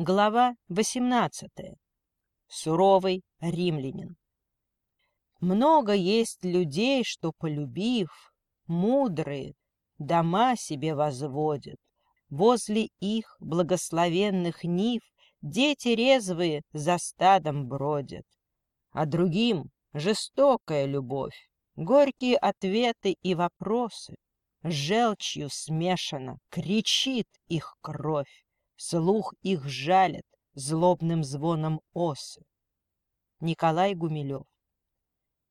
Глава 18. Суровый римлянин. Много есть людей, что, полюбив, мудрые, дома себе возводят. Возле их благословенных нив дети резвые за стадом бродят. А другим жестокая любовь, горькие ответы и вопросы. С желчью смешана, кричит их кровь. Слух их жалит злобным звоном осы. Николай Гумилев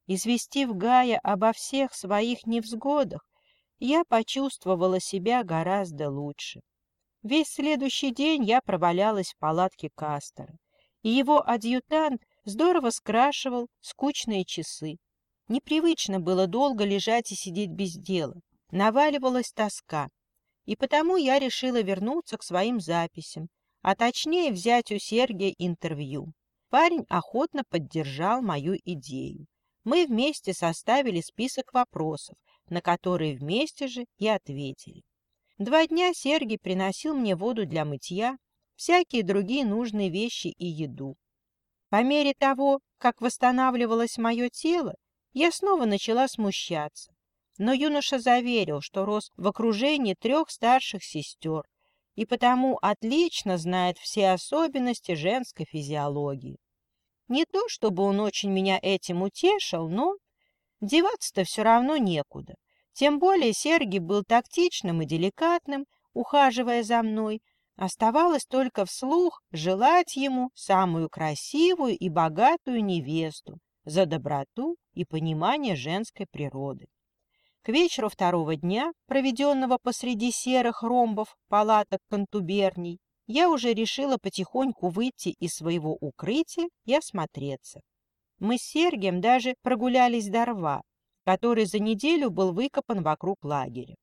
Известив Гая обо всех своих невзгодах, я почувствовала себя гораздо лучше. Весь следующий день я провалялась в палатке Кастера, и его адъютант здорово скрашивал скучные часы. Непривычно было долго лежать и сидеть без дела. Наваливалась тоска, и потому я решила вернуться к своим записям, а точнее взять у Сергия интервью. Парень охотно поддержал мою идею. Мы вместе составили список вопросов, на которые вместе же и ответили. Два дня Сергий приносил мне воду для мытья, всякие другие нужные вещи и еду. По мере того, как восстанавливалось мое тело, я снова начала смущаться. Но юноша заверил, что рос в окружении трех старших сестер и потому отлично знает все особенности женской физиологии. Не то, чтобы он очень меня этим утешил, но деваться-то все равно некуда. Тем более Сергий был тактичным и деликатным, ухаживая за мной. Оставалось только вслух желать ему самую красивую и богатую невесту за доброту и понимание женской природы. К вечеру второго дня, проведенного посреди серых ромбов палаток контуберний, я уже решила потихоньку выйти из своего укрытия и осмотреться. Мы с Сергием даже прогулялись до рва, который за неделю был выкопан вокруг лагеря.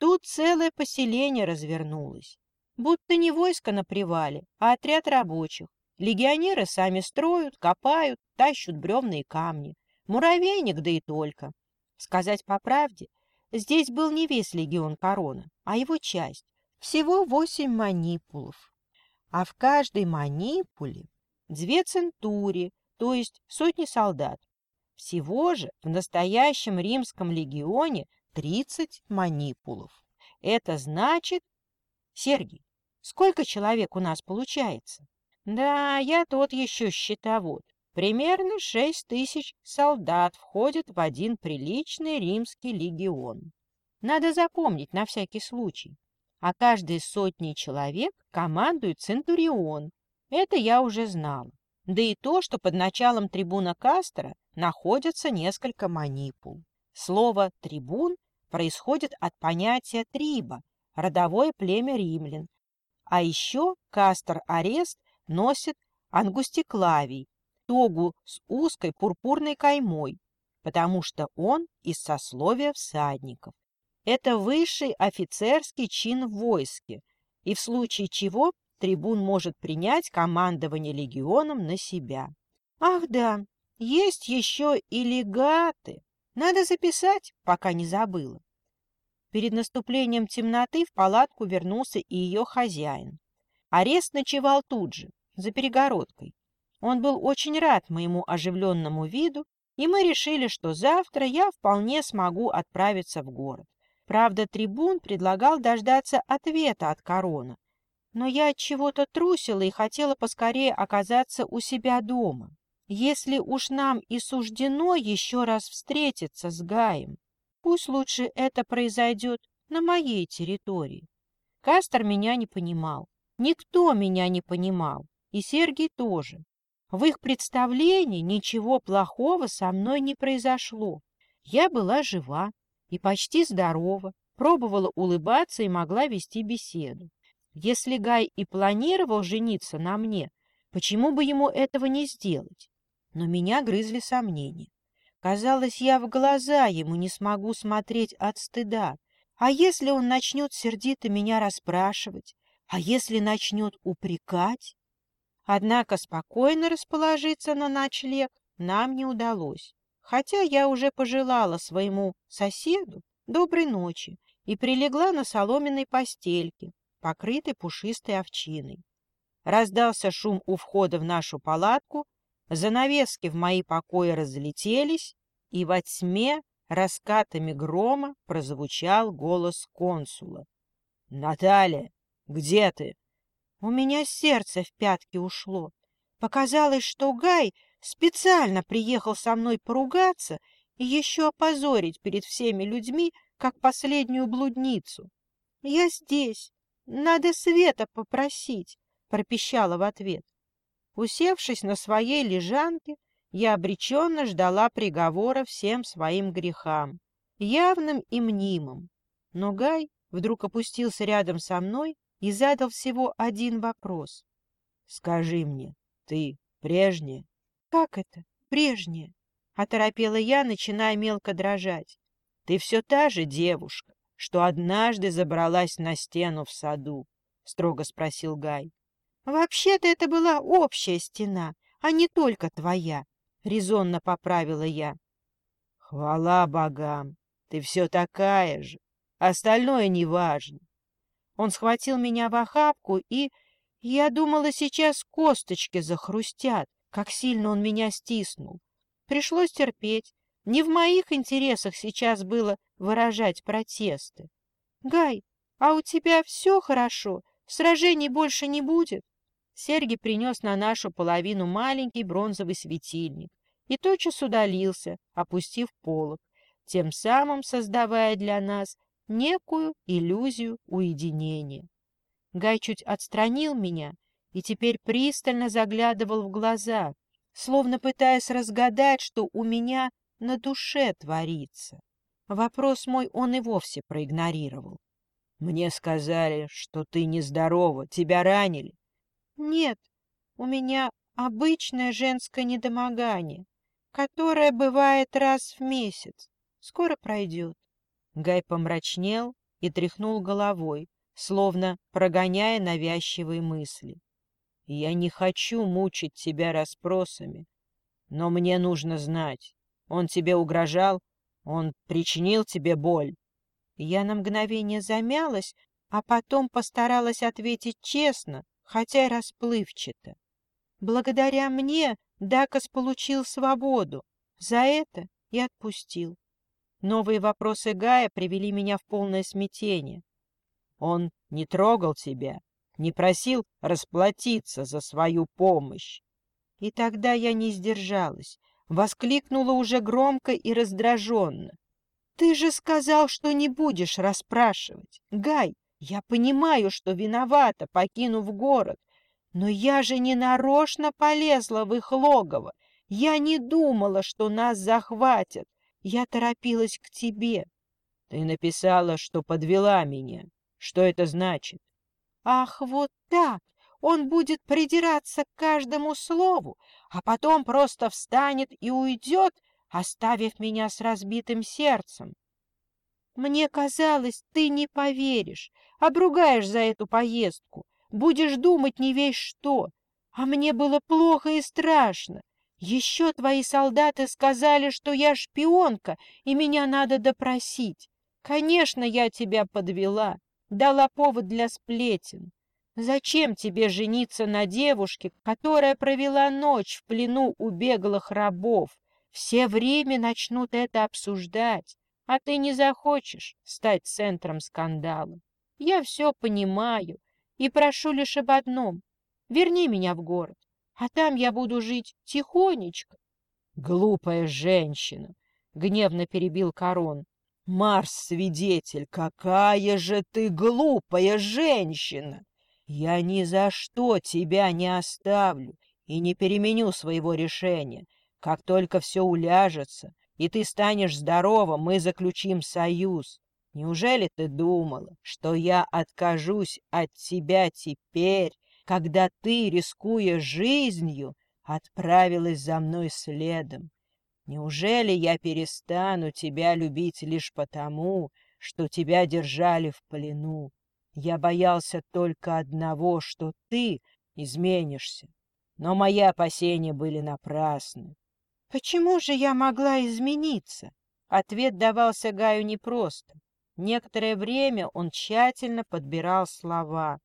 Тут целое поселение развернулось. Будто не войско на привале, а отряд рабочих. Легионеры сами строят, копают, тащут бревна камни. Муравейник, да и только. Сказать по правде, здесь был не весь легион корона, а его часть. Всего восемь манипулов. А в каждой манипуле две центури, то есть сотни солдат. Всего же в настоящем римском легионе тридцать манипулов. Это значит... Сергий, сколько человек у нас получается? Да, я тот еще счетовод. Примерно шесть тысяч солдат входят в один приличный римский легион. Надо запомнить на всякий случай. А каждой сотней человек командует Центурион. Это я уже знала. Да и то, что под началом трибуна Кастера находятся несколько манипул. Слово «трибун» происходит от понятия «триба», родовое племя римлян. А еще Кастер-Арест носит ангустиклавий, тогу с узкой пурпурной каймой, потому что он из сословия всадников. Это высший офицерский чин в войске, и в случае чего трибун может принять командование легионом на себя. Ах да, есть еще и легаты. Надо записать, пока не забыла. Перед наступлением темноты в палатку вернулся и ее хозяин. Арест ночевал тут же, за перегородкой. Он был очень рад моему оживленному виду, и мы решили, что завтра я вполне смогу отправиться в город. Правда, трибун предлагал дождаться ответа от корона, но я от чего-то трусила и хотела поскорее оказаться у себя дома. Если уж нам и суждено еще раз встретиться с Гаем, пусть лучше это произойдет на моей территории. Кастер меня не понимал, никто меня не понимал, и Сергий тоже. В их представлении ничего плохого со мной не произошло. Я была жива и почти здорова, пробовала улыбаться и могла вести беседу. Если Гай и планировал жениться на мне, почему бы ему этого не сделать? Но меня грызли сомнения. Казалось, я в глаза ему не смогу смотреть от стыда. А если он начнет сердито меня расспрашивать? А если начнет упрекать? Однако спокойно расположиться на ночлег нам не удалось, хотя я уже пожелала своему соседу доброй ночи и прилегла на соломенной постельке, покрытой пушистой овчиной. раздался шум у входа в нашу палатку, занавески в мои покои разлетелись, и во тьме раскатами грома прозвучал голос консула. — Наталья, где ты? У меня сердце в пятки ушло. Показалось, что Гай специально приехал со мной поругаться и еще опозорить перед всеми людьми, как последнюю блудницу. — Я здесь. Надо Света попросить, — пропищала в ответ. Усевшись на своей лежанке, я обреченно ждала приговора всем своим грехам, явным и мнимым. Но Гай вдруг опустился рядом со мной и задал всего один вопрос. — Скажи мне, ты прежняя? — Как это прежняя? — оторопела я, начиная мелко дрожать. — Ты все та же девушка, что однажды забралась на стену в саду? — строго спросил Гай. — Вообще-то это была общая стена, а не только твоя, — резонно поправила я. — Хвала богам, ты все такая же, остальное неважно. Он схватил меня в охапку, и... Я думала, сейчас косточки захрустят, как сильно он меня стиснул. Пришлось терпеть. Не в моих интересах сейчас было выражать протесты. — Гай, а у тебя все хорошо? Сражений больше не будет? Сергий принес на нашу половину маленький бронзовый светильник и тотчас удалился, опустив полок, тем самым создавая для нас некую иллюзию уединения. Гай чуть отстранил меня и теперь пристально заглядывал в глаза, словно пытаясь разгадать, что у меня на душе творится. Вопрос мой он и вовсе проигнорировал. «Мне сказали, что ты нездорова, тебя ранили». «Нет, у меня обычное женское недомогание, которое бывает раз в месяц. Скоро пройдет». Гай помрачнел и тряхнул головой, словно прогоняя навязчивые мысли. «Я не хочу мучить тебя расспросами, но мне нужно знать, он тебе угрожал, он причинил тебе боль?» Я на мгновение замялась, а потом постаралась ответить честно, хотя и расплывчато. Благодаря мне Дакас получил свободу, за это и отпустил. Новые вопросы Гая привели меня в полное смятение. Он не трогал тебя, не просил расплатиться за свою помощь. И тогда я не сдержалась, воскликнула уже громко и раздраженно. «Ты же сказал, что не будешь расспрашивать. Гай, я понимаю, что виновата, покинув город, но я же не нарочно полезла в их логово. Я не думала, что нас захватят. Я торопилась к тебе. Ты написала, что подвела меня. Что это значит? Ах, вот так! Он будет придираться к каждому слову, а потом просто встанет и уйдет, оставив меня с разбитым сердцем. Мне казалось, ты не поверишь, обругаешь за эту поездку, будешь думать не весь что. А мне было плохо и страшно. Еще твои солдаты сказали, что я шпионка, и меня надо допросить. Конечно, я тебя подвела, дала повод для сплетен. Зачем тебе жениться на девушке, которая провела ночь в плену у беглых рабов? Все время начнут это обсуждать, а ты не захочешь стать центром скандала. Я все понимаю и прошу лишь об одном. Верни меня в город а там я буду жить тихонечко. — Глупая женщина! — гневно перебил Корон. — Марс-свидетель, какая же ты глупая женщина! Я ни за что тебя не оставлю и не переменю своего решения. Как только все уляжется, и ты станешь здорова, мы заключим союз. Неужели ты думала, что я откажусь от тебя теперь, когда ты, рискуя жизнью, отправилась за мной следом. Неужели я перестану тебя любить лишь потому, что тебя держали в плену? Я боялся только одного, что ты изменишься. Но мои опасения были напрасны. Почему же я могла измениться? Ответ давался Гаю непросто. Некоторое время он тщательно подбирал слова.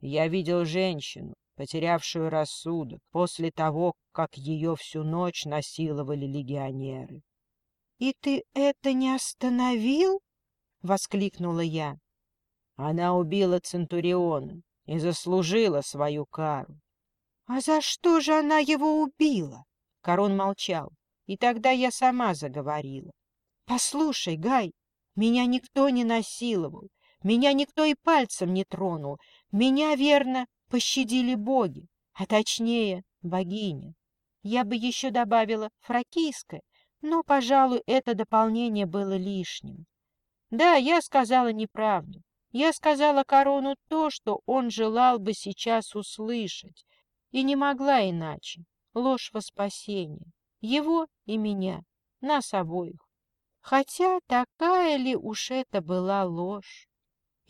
Я видел женщину, потерявшую рассудок после того, как ее всю ночь насиловали легионеры. — И ты это не остановил? — воскликнула я. Она убила Центуриона и заслужила свою кару. — А за что же она его убила? Корон молчал, и тогда я сама заговорила. — Послушай, Гай, меня никто не насиловал, меня никто и пальцем не тронул, меня, верно, пощадили боги, а точнее богиня. Я бы еще добавила фракийская, но, пожалуй, это дополнение было лишним. Да, я сказала неправду. Я сказала корону то, что он желал бы сейчас услышать, и не могла иначе. Ложь во спасение. Его и меня, нас обоих. Хотя такая ли уж это была ложь?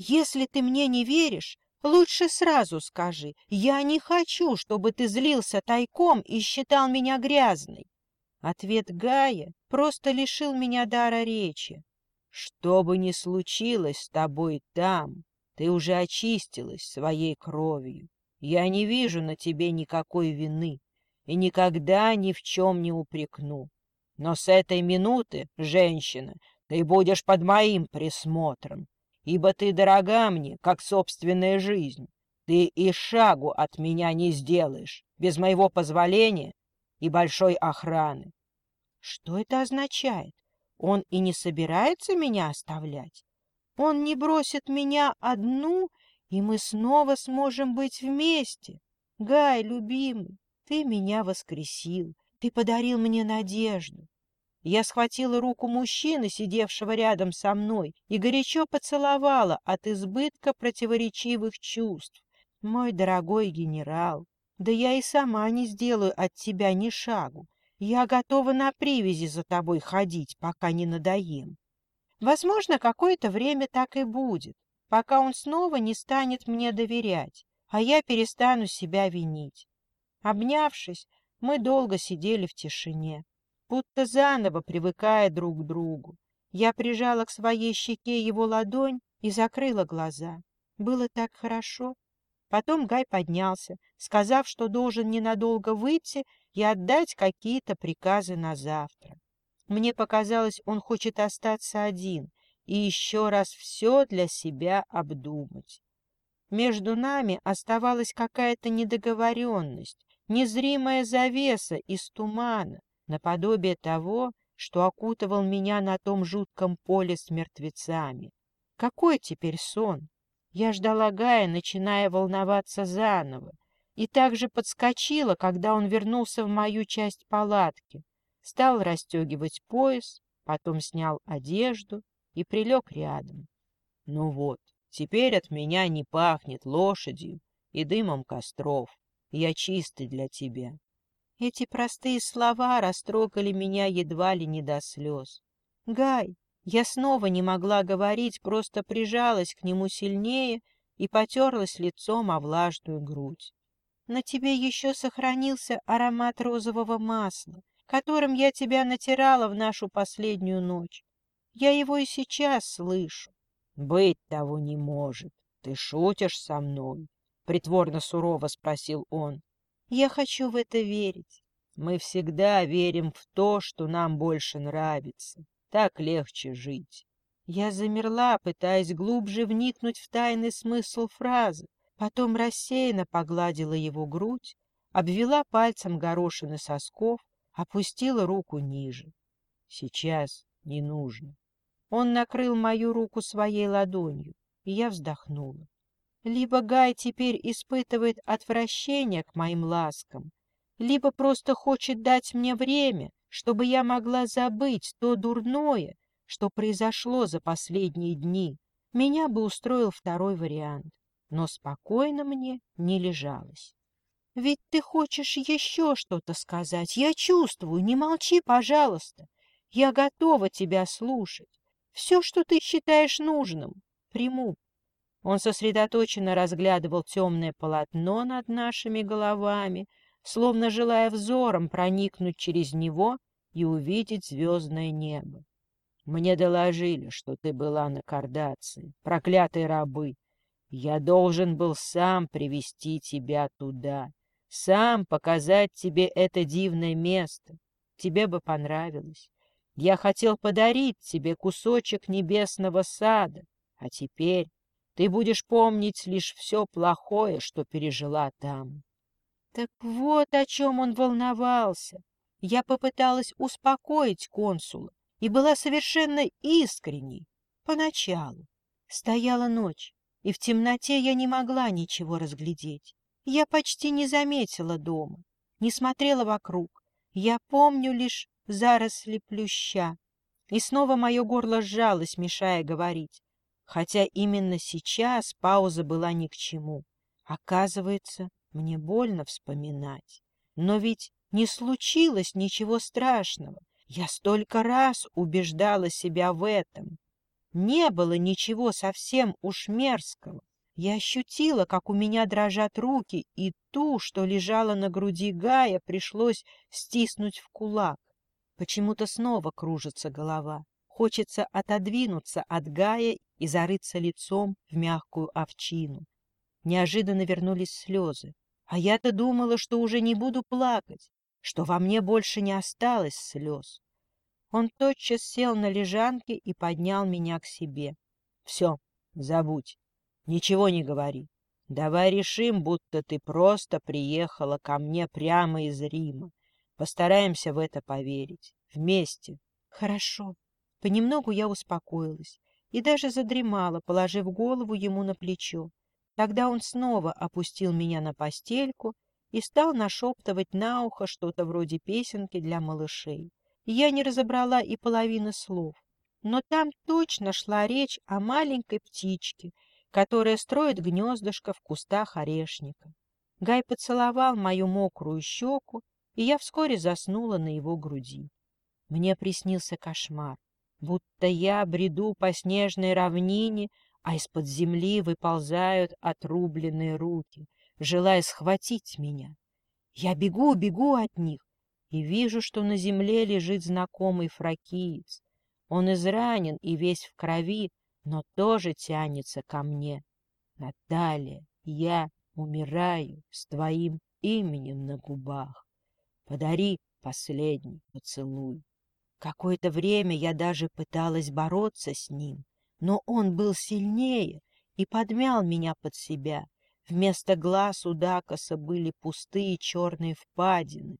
Если ты мне не веришь, лучше сразу скажи. Я не хочу, чтобы ты злился тайком и считал меня грязной. Ответ Гая просто лишил меня дара речи. Что бы ни случилось с тобой там, ты уже очистилась своей кровью. Я не вижу на тебе никакой вины и никогда ни в чем не упрекну. Но с этой минуты, женщина, ты будешь под моим присмотром, ибо ты дорога мне, как собственная жизнь. Ты и шагу от меня не сделаешь без моего позволения и большой охраны. Что это означает? Он и не собирается меня оставлять. Он не бросит меня одну, и мы снова сможем быть вместе. Гай, любимый, ты меня воскресил, ты подарил мне надежду. Я схватила руку мужчины, сидевшего рядом со мной, и горячо поцеловала от избытка противоречивых чувств. Мой дорогой генерал, да я и сама не сделаю от тебя ни шагу. Я готова на привязи за тобой ходить, пока не надоем. Возможно, какое-то время так и будет, пока он снова не станет мне доверять, а я перестану себя винить. Обнявшись, мы долго сидели в тишине, будто заново привыкая друг к другу. Я прижала к своей щеке его ладонь и закрыла глаза. Было так хорошо. Потом Гай поднялся, сказав, что должен ненадолго выйти и отдать какие-то приказы на завтра. Мне показалось, он хочет остаться один и еще раз все для себя обдумать. Между нами оставалась какая-то недоговоренность, незримая завеса из тумана, наподобие того, что окутывал меня на том жутком поле с мертвецами. Какой теперь сон? Я ждала Гая, начиная волноваться заново и также подскочила, когда он вернулся в мою часть палатки, стал расстегивать пояс, потом снял одежду и прилег рядом. Ну вот, теперь от меня не пахнет лошадью и дымом костров. Я чистый для тебя. Эти простые слова растрогали меня едва ли не до слез. Гай, я снова не могла говорить, просто прижалась к нему сильнее и потерлась лицом о влажную грудь. На тебе еще сохранился аромат розового масла, которым я тебя натирала в нашу последнюю ночь. Я его и сейчас слышу. — Быть того не может. Ты шутишь со мной? — притворно сурово спросил он. — Я хочу в это верить. Мы всегда верим в то, что нам больше нравится. Так легче жить. Я замерла, пытаясь глубже вникнуть в тайный смысл фразы, Потом рассеянно погладила его грудь, обвела пальцем горошины сосков, опустила руку ниже. Сейчас не нужно. Он накрыл мою руку своей ладонью, и я вздохнула. Либо Гай теперь испытывает отвращение к моим ласкам, либо просто хочет дать мне время, чтобы я могла забыть то дурное, что произошло за последние дни. Меня бы устроил второй вариант но спокойно мне не лежалось. «Ведь ты хочешь еще что-то сказать. Я чувствую. Не молчи, пожалуйста. Я готова тебя слушать. Все, что ты считаешь нужным, приму». Он сосредоточенно разглядывал темное полотно над нашими головами, словно желая взором проникнуть через него и увидеть звездное небо. «Мне доложили, что ты была на кардации, проклятые рабы, Я должен был сам привести тебя туда, сам показать тебе это дивное место. Тебе бы понравилось. Я хотел подарить тебе кусочек небесного сада, а теперь ты будешь помнить лишь все плохое, что пережила там. Так вот о чем он волновался. Я попыталась успокоить консула и была совершенно искренней поначалу. Стояла ночь, и в темноте я не могла ничего разглядеть. Я почти не заметила дома, не смотрела вокруг. Я помню лишь заросли плюща. И снова мое горло сжалось, мешая говорить. Хотя именно сейчас пауза была ни к чему. Оказывается, мне больно вспоминать. Но ведь не случилось ничего страшного. Я столько раз убеждала себя в этом. Не было ничего совсем уж мерзкого. Я ощутила, как у меня дрожат руки, и ту, что лежала на груди Гая, пришлось стиснуть в кулак. Почему-то снова кружится голова. Хочется отодвинуться от Гая и зарыться лицом в мягкую овчину. Неожиданно вернулись слезы. А я-то думала, что уже не буду плакать, что во мне больше не осталось слез. Он тотчас сел на лежанке и поднял меня к себе. — Все, забудь, ничего не говори. Давай решим, будто ты просто приехала ко мне прямо из Рима. Постараемся в это поверить. Вместе. Хорошо. Понемногу я успокоилась и даже задремала, положив голову ему на плечо. Тогда он снова опустил меня на постельку и стал нашептывать на ухо что-то вроде песенки для малышей я не разобрала и половины слов. Но там точно шла речь о маленькой птичке, которая строит гнездышко в кустах орешника. Гай поцеловал мою мокрую щеку, и я вскоре заснула на его груди. Мне приснился кошмар, будто я бреду по снежной равнине, а из-под земли выползают отрубленные руки, желая схватить меня. Я бегу, бегу от них, и вижу, что на земле лежит знакомый фракиец. Он изранен и весь в крови, но тоже тянется ко мне. Наталья, я умираю с твоим именем на губах. Подари последний поцелуй. Какое-то время я даже пыталась бороться с ним, но он был сильнее и подмял меня под себя. Вместо глаз у Дакоса были пустые черные впадины,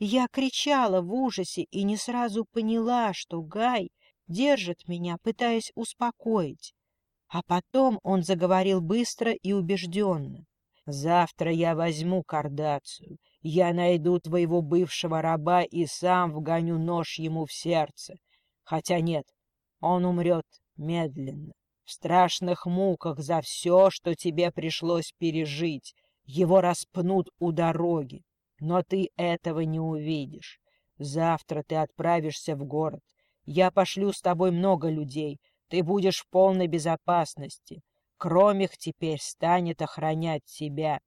я кричала в ужасе и не сразу поняла, что Гай держит меня, пытаясь успокоить. А потом он заговорил быстро и убежденно. «Завтра я возьму кардацию. Я найду твоего бывшего раба и сам вгоню нож ему в сердце. Хотя нет, он умрет медленно, в страшных муках за все, что тебе пришлось пережить. Его распнут у дороги. Но ты этого не увидишь. Завтра ты отправишься в город. Я пошлю с тобой много людей. Ты будешь в полной безопасности. Кромих теперь станет охранять тебя.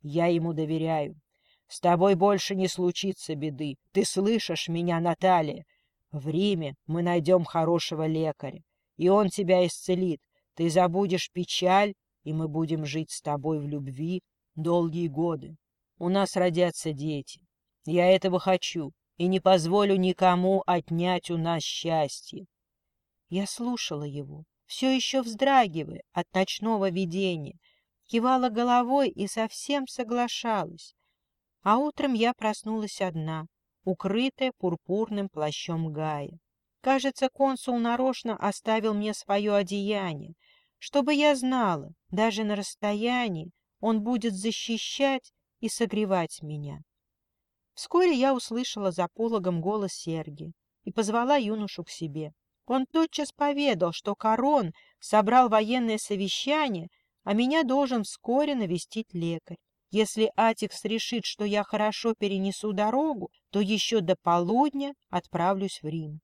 Я ему доверяю. С тобой больше не случится беды. Ты слышишь меня, Наталья? В Риме мы найдем хорошего лекаря, и он тебя исцелит. Ты забудешь печаль, и мы будем жить с тобой в любви долгие годы. У нас родятся дети. Я этого хочу и не позволю никому отнять у нас счастье. Я слушала его, все еще вздрагивая от ночного видения, кивала головой и совсем соглашалась. А утром я проснулась одна, укрытая пурпурным плащом Гая. Кажется, консул нарочно оставил мне свое одеяние, чтобы я знала, даже на расстоянии он будет защищать и согревать меня. Вскоре я услышала за пологом голос Серги и позвала юношу к себе. Он тотчас поведал, что Корон собрал военное совещание, а меня должен вскоре навестить лекарь. Если Атикс решит, что я хорошо перенесу дорогу, то еще до полудня отправлюсь в Рим.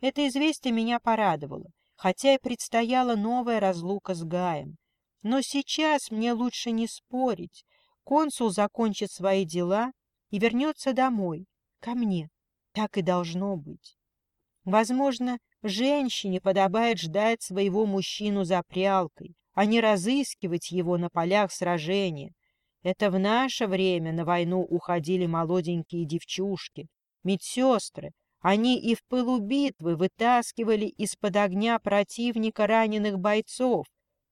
Это известие меня порадовало, хотя и предстояла новая разлука с Гаем. Но сейчас мне лучше не спорить, Консул закончит свои дела и вернется домой, ко мне. Так и должно быть. Возможно, женщине подобает ждать своего мужчину за прялкой, а не разыскивать его на полях сражения. Это в наше время на войну уходили молоденькие девчушки, медсестры. Они и в пылу битвы вытаскивали из-под огня противника раненых бойцов.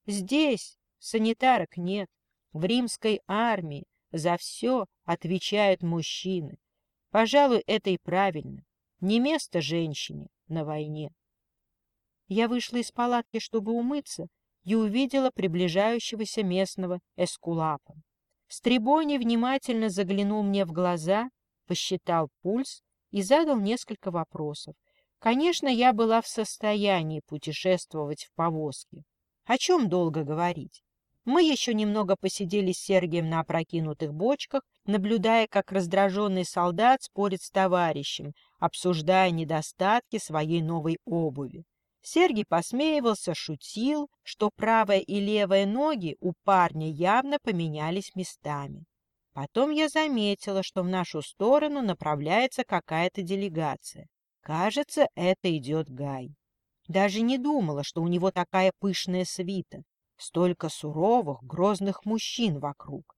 Здесь санитарок нет. В римской армии за все отвечают мужчины. Пожалуй, это и правильно. Не место женщине на войне. Я вышла из палатки, чтобы умыться, и увидела приближающегося местного эскулапа. Стребони внимательно заглянул мне в глаза, посчитал пульс и задал несколько вопросов. Конечно, я была в состоянии путешествовать в повозке. О чем долго говорить? Мы еще немного посидели с Сергием на опрокинутых бочках, наблюдая, как раздраженный солдат спорит с товарищем, обсуждая недостатки своей новой обуви. Сергий посмеивался, шутил, что правая и левая ноги у парня явно поменялись местами. Потом я заметила, что в нашу сторону направляется какая-то делегация. Кажется, это идет Гай. Даже не думала, что у него такая пышная свита. Столько суровых, грозных мужчин вокруг.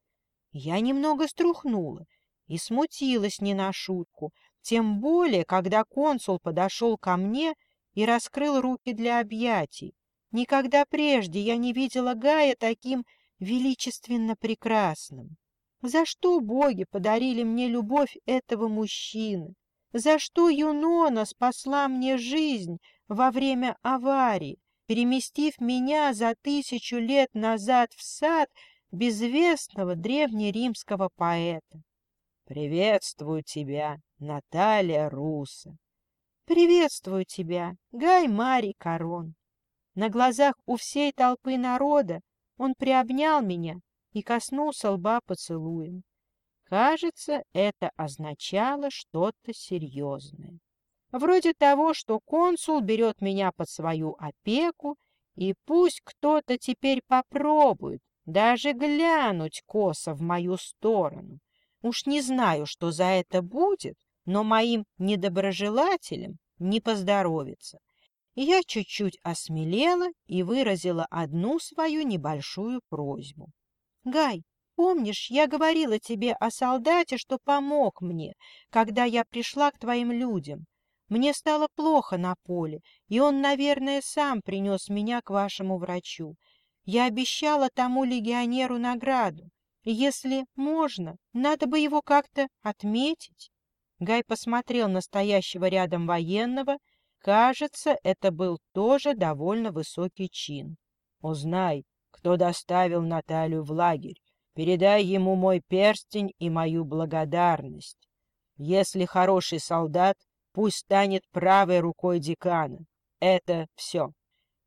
Я немного струхнула и смутилась не на шутку, тем более, когда консул подошел ко мне и раскрыл руки для объятий. Никогда прежде я не видела Гая таким величественно прекрасным. За что боги подарили мне любовь этого мужчины? За что Юнона спасла мне жизнь во время аварии, переместив меня за тысячу лет назад в сад безвестного древнеримского поэта? Приветствую тебя, Наталья Руса. «Приветствую тебя, Гай Марий Корон!» На глазах у всей толпы народа он приобнял меня и коснулся лба поцелуем. Кажется, это означало что-то серьезное. Вроде того, что консул берет меня под свою опеку, и пусть кто-то теперь попробует даже глянуть косо в мою сторону. Уж не знаю, что за это будет, но моим недоброжелателям не поздоровится. я чуть-чуть осмелела и выразила одну свою небольшую просьбу. «Гай, помнишь, я говорила тебе о солдате, что помог мне, когда я пришла к твоим людям? Мне стало плохо на поле, и он, наверное, сам принес меня к вашему врачу. Я обещала тому легионеру награду. Если можно, надо бы его как-то отметить. Гай посмотрел на стоящего рядом военного. Кажется, это был тоже довольно высокий чин. «Узнай, кто доставил Наталью в лагерь. Передай ему мой перстень и мою благодарность. Если хороший солдат, пусть станет правой рукой декана. Это все».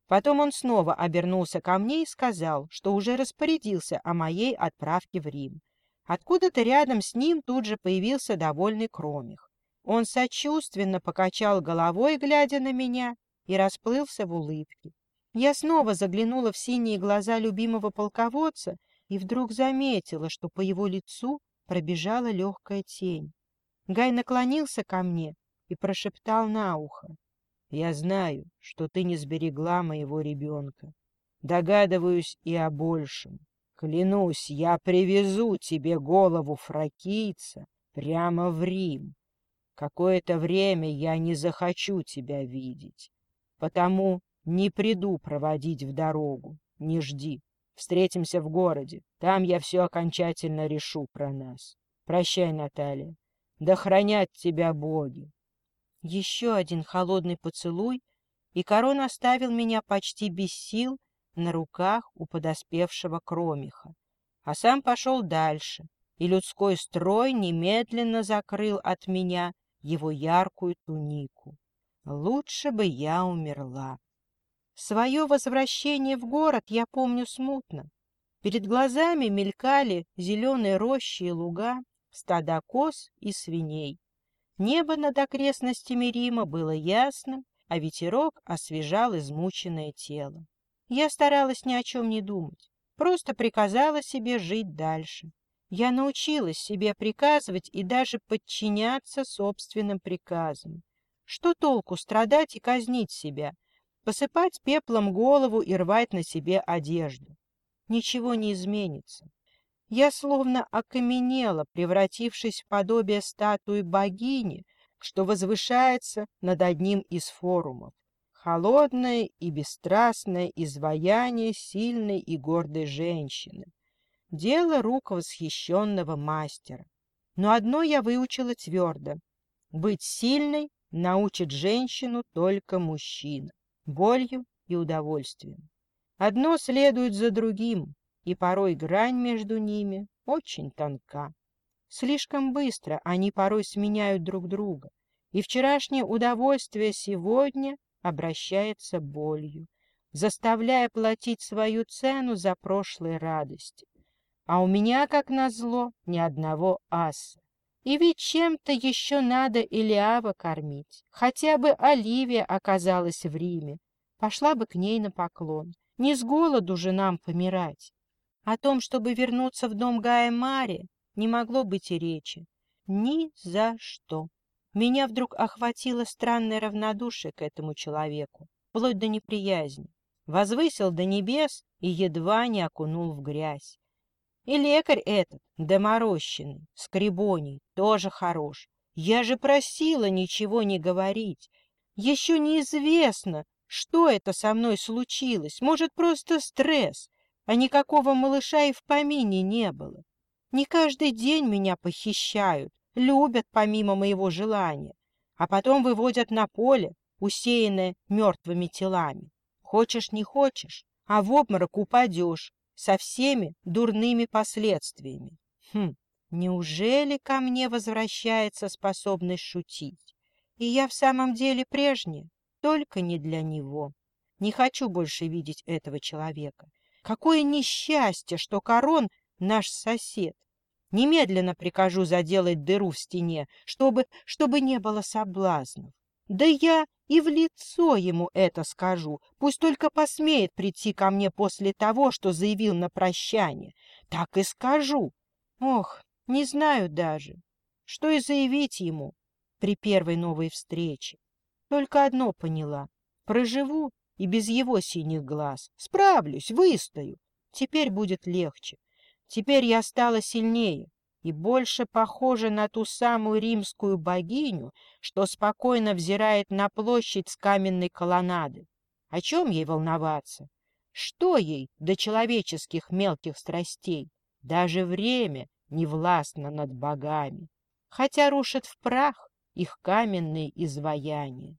Потом он снова обернулся ко мне и сказал, что уже распорядился о моей отправке в Рим. Откуда-то рядом с ним тут же появился довольный Кромих. Он сочувственно покачал головой, глядя на меня, и расплылся в улыбке. Я снова заглянула в синие глаза любимого полководца и вдруг заметила, что по его лицу пробежала легкая тень. Гай наклонился ко мне и прошептал на ухо. — Я знаю, что ты не сберегла моего ребенка. Догадываюсь и о большем. Клянусь, я привезу тебе голову фракийца прямо в Рим. Какое-то время я не захочу тебя видеть, потому не приду проводить в дорогу, не жди. Встретимся в городе, там я все окончательно решу про нас. Прощай, Наталья, да хранят тебя боги. Еще один холодный поцелуй, и корон оставил меня почти без сил на руках у подоспевшего кромиха, а сам пошел дальше, и людской строй немедленно закрыл от меня его яркую тунику. Лучше бы я умерла. Свое возвращение в город я помню смутно. Перед глазами мелькали зеленые рощи и луга, стада коз и свиней. Небо над окрестностями Рима было ясным, а ветерок освежал измученное тело. Я старалась ни о чем не думать, просто приказала себе жить дальше. Я научилась себе приказывать и даже подчиняться собственным приказам. Что толку страдать и казнить себя? посыпать пеплом голову и рвать на себе одежду. Ничего не изменится. Я словно окаменела, превратившись в подобие статуи богини, что возвышается над одним из форумов. Холодное и бесстрастное изваяние сильной и гордой женщины. Дело рук восхищенного мастера. Но одно я выучила твердо. Быть сильной научит женщину только мужчина, болью и удовольствием. Одно следует за другим, и порой грань между ними очень тонка. Слишком быстро они порой сменяют друг друга, и вчерашнее удовольствие сегодня обращается болью, заставляя платить свою цену за прошлые радости. А у меня, как назло, ни одного аса. И ведь чем-то еще надо Илиава кормить. Хотя бы Оливия оказалась в Риме. Пошла бы к ней на поклон. Не с голоду же нам помирать. О том, чтобы вернуться в дом Гая Мари, не могло быть и речи. Ни за что. Меня вдруг охватило странное равнодушие к этому человеку, вплоть до неприязни. Возвысил до небес и едва не окунул в грязь. И лекарь этот, доморощенный, скребоний, тоже хорош. Я же просила ничего не говорить. Еще неизвестно, что это со мной случилось. Может, просто стресс, а никакого малыша и в помине не было. Не каждый день меня похищают, любят помимо моего желания, а потом выводят на поле, усеянное мертвыми телами. Хочешь, не хочешь, а в обморок упадешь со всеми дурными последствиями. Хм, неужели ко мне возвращается способность шутить? И я в самом деле прежняя, только не для него. Не хочу больше видеть этого человека. Какое несчастье, что Корон наш сосед. Немедленно прикажу заделать дыру в стене, чтобы, чтобы не было соблазнов. Да я и в лицо ему это скажу, пусть только посмеет прийти ко мне после того, что заявил на прощание. Так и скажу. Ох, не знаю даже, что и заявить ему при первой новой встрече. Только одно поняла. Проживу и без его синих глаз. Справлюсь, выстою. Теперь будет легче. Теперь я стала сильнее и больше похожа на ту самую римскую богиню, что спокойно взирает на площадь с каменной колоннады. О чем ей волноваться? Что ей до человеческих мелких страстей? Даже время не властно над богами, хотя рушит в прах их каменные изваяния.